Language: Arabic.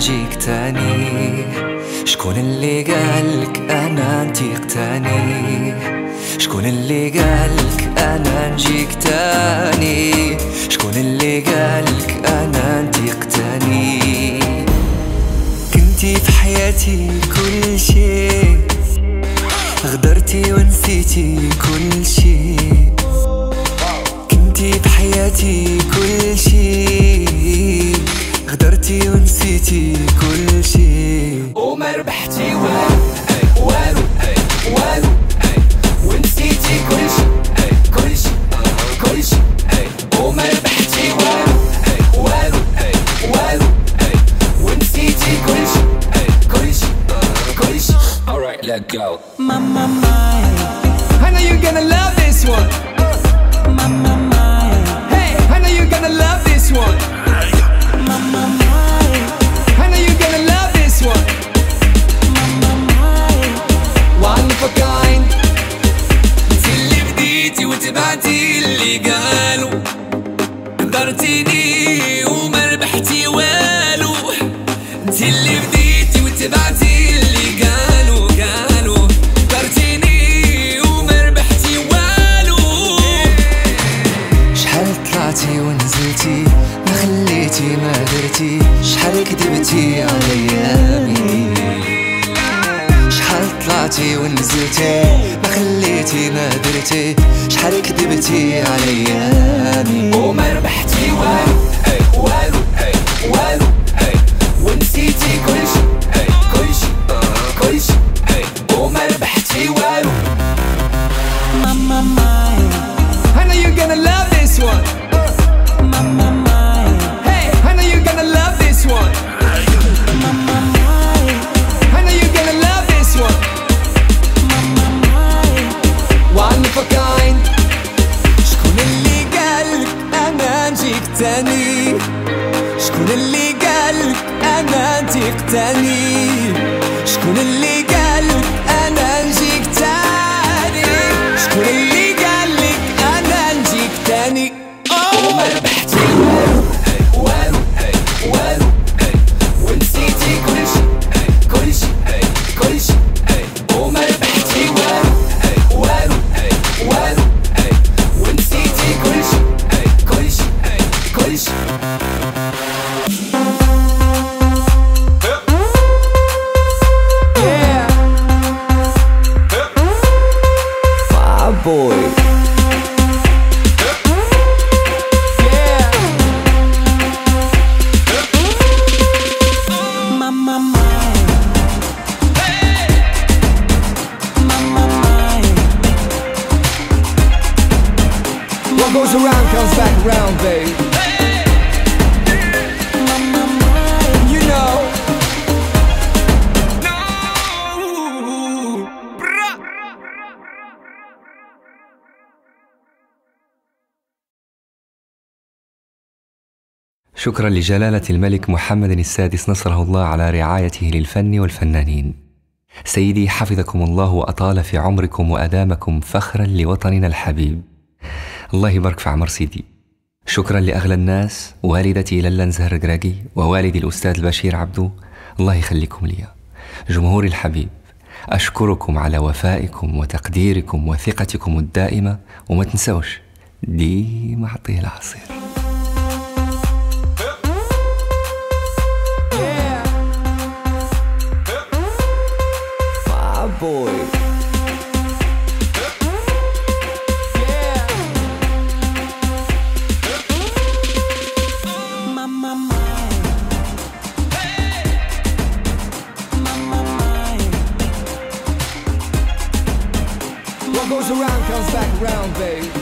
نجيك تاني؟ شكون اللي قالك أنا نتيق تاني؟ شكون اللي قالك أنا نجيك تاني؟ شكون اللي قالك أنا نتيق تاني؟ كنتي في حياتي كل شيء غدرتي ونسيتي كل شيء. كنتي في حياتي كل شيء. غدرتي ونسيتي كل شيء. وما ربحتي والو والو والو ونسيتي كل شيء كل شيء كل شيء وما ربحتي والو والو والو ونسيتي كل شيء كل شيء كل شيء. Alright, let go. Mama. I know you're gonna love this one. طلعتي ونزلتي ما خليتي ما درتي شحال كذبتي عليامي وما ربحتي والو والو والو ونسيتي كل شيء كل شيء كل شيء وما ربحتي والو. تاني شكون اللي قالك أنا نتيق goes around comes back around, babe. شكرا لجلالة الملك محمد السادس نصره الله على رعايته للفن والفنانين. سيدي حفظكم الله وأطال في عمركم وأدامكم فخرا لوطننا الحبيب. الله يبارك في عمر سيدي. شكرا لأغلى الناس والدتي للا زهر قراقي ووالدي الأستاذ البشير عبدو الله يخليكم لي. جمهوري الحبيب أشكركم على وفائكم وتقديركم وثقتكم الدائمة وما تنسوش ديما عطيه العصير. What goes around comes back around, babe.